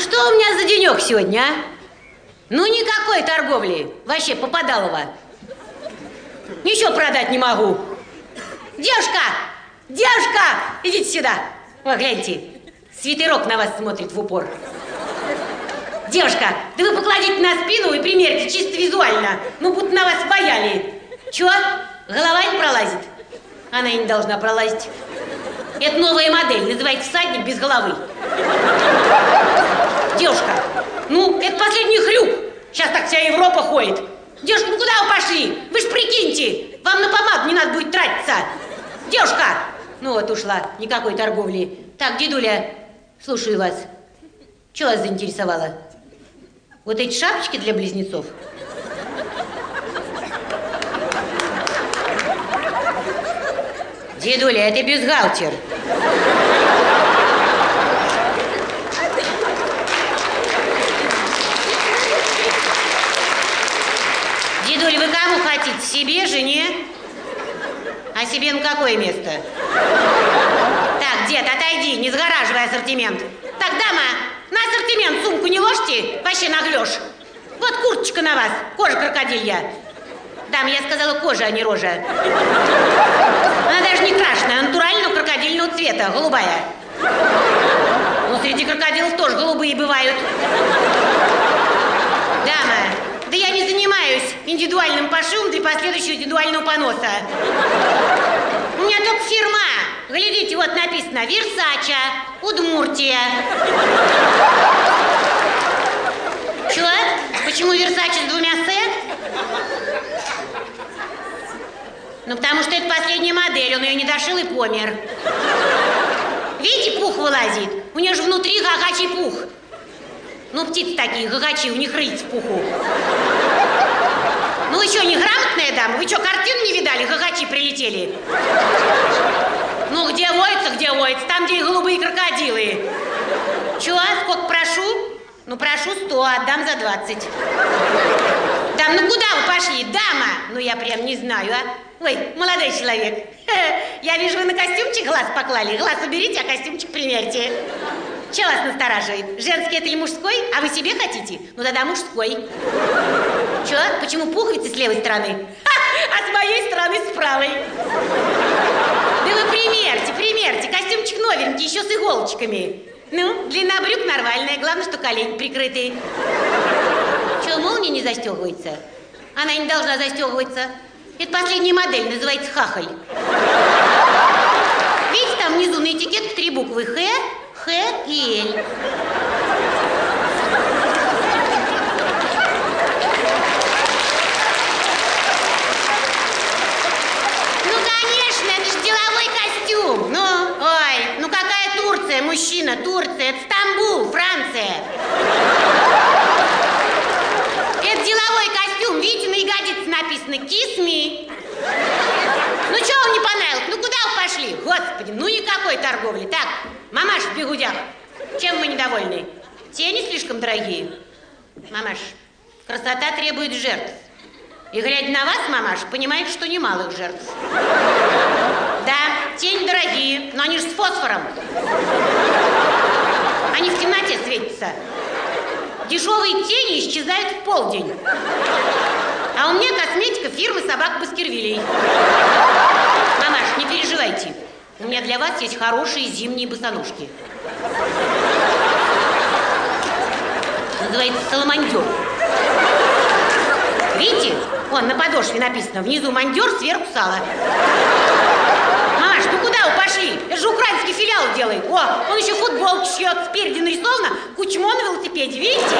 что у меня за денек сегодня, а? Ну, никакой торговли. Вообще, попадалово. Ничего продать не могу. Девушка! Девушка! Идите сюда. О, гляньте. Свитерок на вас смотрит в упор. Девушка, да вы покладите на спину и примерьте чисто визуально. Ну, будто на вас бояли. Чего? Голова не пролазит? Она и не должна пролазить. Это новая модель, называется всадник без головы. Девушка, ну, это последний хрюк. Сейчас так вся Европа ходит. Девушка, ну куда вы пошли? Вы ж прикиньте, вам на помаду не надо будет тратиться. Девушка! Ну вот ушла, никакой торговли. Так, дедуля, слушаю вас. Что вас заинтересовало? Вот эти шапочки для близнецов? Дедуля, это бюстгальтер. Хотите? Себе, жене? А себе на какое место? Так, дед, отойди, не сгораживай ассортимент. Так, дама, на ассортимент сумку не ложьте, вообще наглешь. Вот курточка на вас, кожа крокодилья. Дам, я сказала кожа, а не рожа. Она даже не крашеная, а натурального крокодильного цвета, голубая. Ну, среди крокодилов тоже голубые бывают. Дама, да я не занимаюсь индивидуальным пошивом для последующего индивидуального поноса. У меня только фирма. Глядите, вот написано Версача, Удмуртия. Чего? Почему Версача с двумя «с»? Ну, потому что это последняя модель, он ее не дошил и помер. Видите, пух вылазит? У нее же внутри гагачий пух. Ну, птицы такие, гагачи, у них рыльц в пуху. Ну, еще не грамотная дама? Вы что, картину не видали? Гагачи прилетели. Ну, где воется, где воется? Там, где и голубые крокодилы. Чего? Сколько прошу? Ну, прошу сто, отдам за двадцать. Дам, ну куда вы пошли? Дама! Ну, я прям не знаю, а? Ой, молодой человек. Я вижу, вы на костюмчик глаз поклали. Глаз уберите, а костюмчик примерьте. Что вас настораживает? Женский это или мужской? А вы себе хотите? Ну тогда мужской. Че? Почему пуговицы с левой стороны? А с моей стороны с правой. Да вы примерьте, примерьте. Костюмчик новенький, еще с иголочками. Ну, длина брюк нормальная, главное, что колени прикрытые. Че, молния не застегивается? Она не должна застегиваться. Это последняя модель, называется хахаль. Видите, там внизу на этикетке три буквы Х, Х и Л. Ну, конечно, это же деловой костюм. Ну, ой, ну какая Турция, мужчина, Турция, это Стамбул, Франция. Это деловой костюм, видите, на ягодице написано «Kiss me». Ну, что вам не понравилось? Ну, куда вы пошли? Господи, ну никакой торговли. Так, мамаш в бегудях, чем мы недовольны? Тени слишком дорогие? Мамаш, красота требует жертв. И глядя на вас, мамаш, понимает, что немалых жертв. Тени дорогие, но они же с фосфором. Они в темноте светятся. Дешевые тени исчезают в полдень. А у меня косметика фирмы собак Баскервилей. Мамаш, не переживайте. У меня для вас есть хорошие зимние босоножки. Называется саламандер. Видите? Вон на подошве написано. Внизу мандер, сверху сало. Вы пошли? Это же украинский филиал делает. О, он еще футболку шьет. Спереди нарисовано Кучмо на велосипеде. Видите?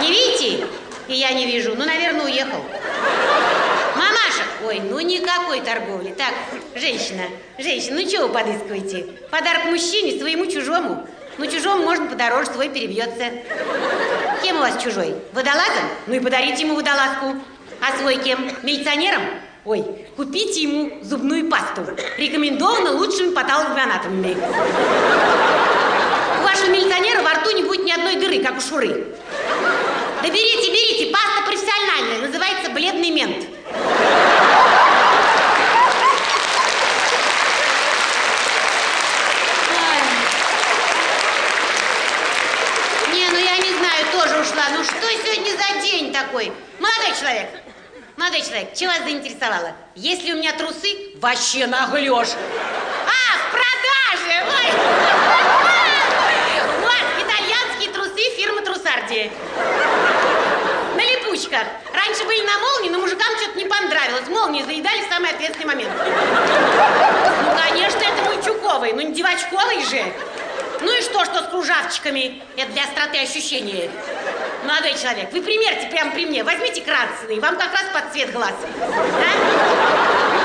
Не видите? И я не вижу. Ну, наверное, уехал. Мамаша! Ой, ну никакой торговли. Так, женщина, женщина, ну чего вы подыскиваете? Подарок мужчине, своему чужому. Ну, чужому можно подороже, свой перебьется. Кем у вас чужой? Водолазом? Ну и подарите ему водолазку. А свой кем? Милиционером? Ой, купите ему зубную пасту. Рекомендовано лучшими патологоанатомами. У вашего милиционера во рту не будет ни одной дыры, как у Шуры. Да берите, берите, паста профессиональная, называется бледный мент. ну что сегодня за день такой? Молодой человек, молодой человек, чего вас заинтересовало? Если у меня трусы, вообще наглешь. А, в продаже! Ой! Вот, итальянские трусы фирмы Трусарди. На липучках. Раньше были на молнии, но мужикам что-то не понравилось. Молнии заедали в самый ответственный момент. Ну, конечно, это мальчуковые, но не девочковые же. Ну и что, что с кружавчиками? Это для остроты ощущения. Молодой человек, вы примерьте прямо при мне. Возьмите красный, вам как раз под цвет глаз. Да?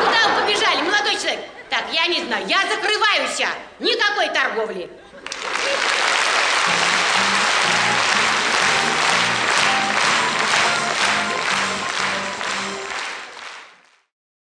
Куда вы побежали, молодой человек? Так, я не знаю, я закрываюсь. Никакой торговли.